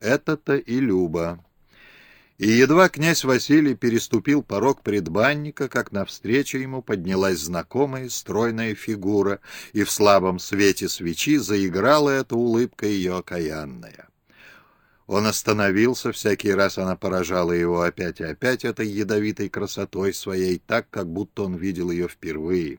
Это-то и Люба. И едва князь Василий переступил порог предбанника, как навстречу ему поднялась знакомая стройная фигура, и в слабом свете свечи заиграла эта улыбка ее окаянная. Он остановился, всякий раз она поражала его опять и опять этой ядовитой красотой своей, так, как будто он видел ее впервые.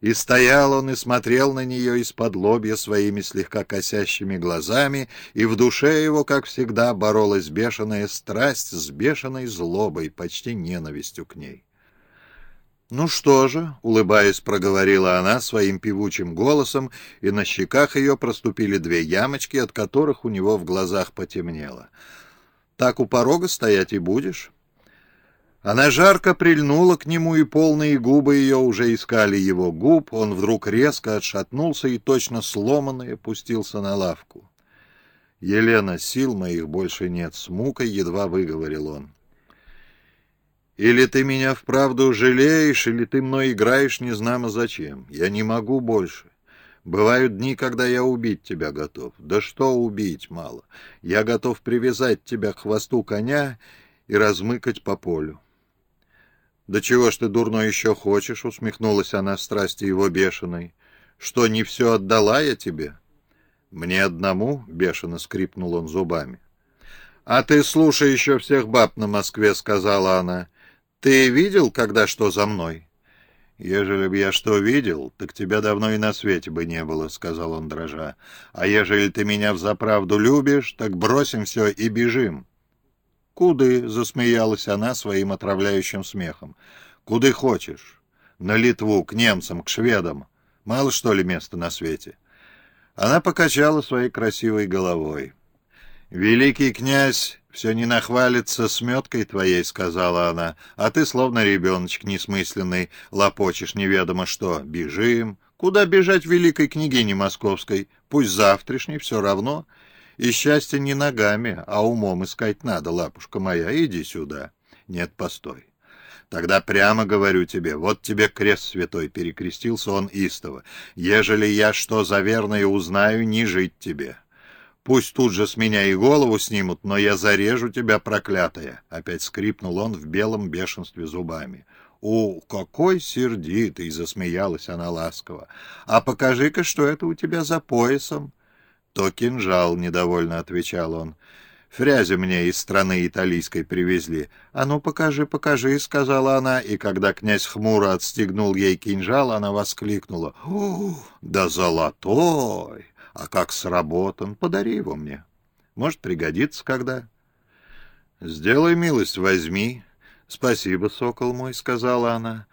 И стоял он и смотрел на нее из-под лобья своими слегка косящими глазами, и в душе его, как всегда, боролась бешеная страсть с бешеной злобой, почти ненавистью к ней. «Ну что же», — улыбаясь, проговорила она своим певучим голосом, и на щеках ее проступили две ямочки, от которых у него в глазах потемнело. «Так у порога стоять и будешь?» Она жарко прильнула к нему, и полные губы ее уже искали его губ. Он вдруг резко отшатнулся и, точно сломанный, опустился на лавку. «Елена, сил моих больше нет», — с мукой едва выговорил он. «Или ты меня вправду жалеешь, или ты мной играешь незнамо зачем. Я не могу больше. Бывают дни, когда я убить тебя готов. Да что убить мало. Я готов привязать тебя к хвосту коня и размыкать по полю. «Да чего ж ты, дурно, еще хочешь?» — усмехнулась она в страсти его бешеной. «Что, не все отдала я тебе?» «Мне одному?» — бешено скрипнул он зубами. «А ты слушай еще всех баб на Москве», — сказала она. «Ты видел, когда что за мной?» «Ежели б я что видел, так тебя давно и на свете бы не было», — сказал он дрожа. «А ежели ты меня взаправду любишь, так бросим все и бежим». «Куды?» — засмеялась она своим отравляющим смехом. «Куды хочешь? На Литву, к немцам, к шведам. Мало, что ли, места на свете?» Она покачала своей красивой головой. «Великий князь все не нахвалится сметкой твоей», — сказала она, «а ты, словно ребеночек несмысленный, лопочешь неведомо что. Бежим. Куда бежать великой княгине московской? Пусть завтрашней, все равно. И счастье не ногами, а умом искать надо, лапушка моя, иди сюда. Нет, постой. Тогда прямо говорю тебе, вот тебе крест святой, перекрестился он истово. Ежели я что за верное узнаю, не жить тебе. Пусть тут же с меня и голову снимут, но я зарежу тебя, проклятая. Опять скрипнул он в белом бешенстве зубами. «О, какой сердитый!» — засмеялась она ласково. «А покажи-ка, что это у тебя за поясом?» «То кинжал», — недовольно отвечал он. «Фрязю мне из страны италийской привезли. А ну, покажи, покажи», — сказала она, и когда князь хмуро отстегнул ей кинжал, она воскликнула. «О, да золотой! А как сработан! Подари его мне. Может, пригодится когда». «Сделай милость, возьми». «Спасибо, сокол мой», — сказала она.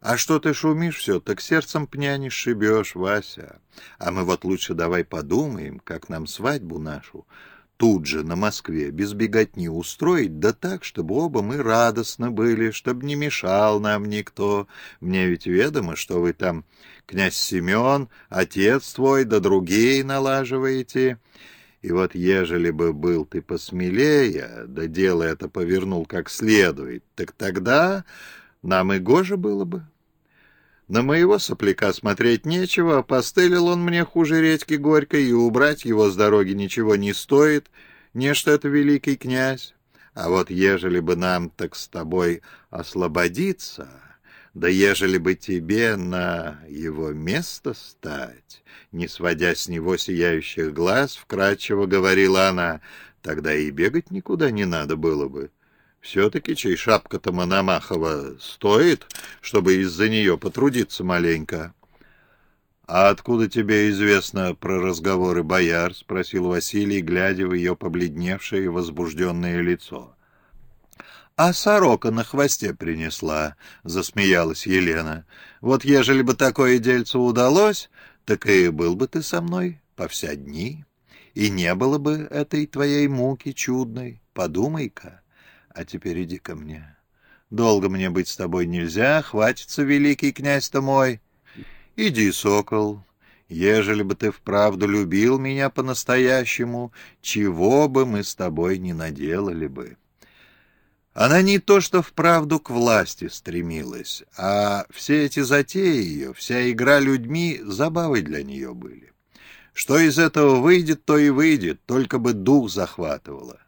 А что ты шумишь все, так сердцем пня не сшибешь, Вася. А мы вот лучше давай подумаем, как нам свадьбу нашу тут же на Москве без беготни устроить, да так, чтобы оба мы радостно были, чтобы не мешал нам никто. Мне ведь ведомо, что вы там, князь Семен, отец твой, да другие налаживаете. И вот ежели бы был ты посмелее, да дело это повернул как следует, так тогда нам и гоже было бы. На моего сопляка смотреть нечего, постылил он мне хуже редьки горькой, и убрать его с дороги ничего не стоит, не что это великий князь. А вот ежели бы нам так с тобой освободиться, да ежели бы тебе на его место стать, не сводя с него сияющих глаз, вкрадчиво говорила она, тогда и бегать никуда не надо было бы. Все-таки чей шапка-то Мономахова стоит, чтобы из-за нее потрудиться маленько. — А откуда тебе известно про разговоры бояр? — спросил Василий, глядя в ее побледневшее и возбужденное лицо. — А сорока на хвосте принесла, — засмеялась Елена. — Вот ежели бы такое дельце удалось, так и был бы ты со мной по вся дни, и не было бы этой твоей муки чудной. Подумай-ка. А теперь иди ко мне. Долго мне быть с тобой нельзя, хватится, великий князь-то мой. Иди, сокол, ежели бы ты вправду любил меня по-настоящему, чего бы мы с тобой не наделали бы. Она не то что вправду к власти стремилась, а все эти затеи ее, вся игра людьми забавой для нее были. Что из этого выйдет, то и выйдет, только бы дух захватывало.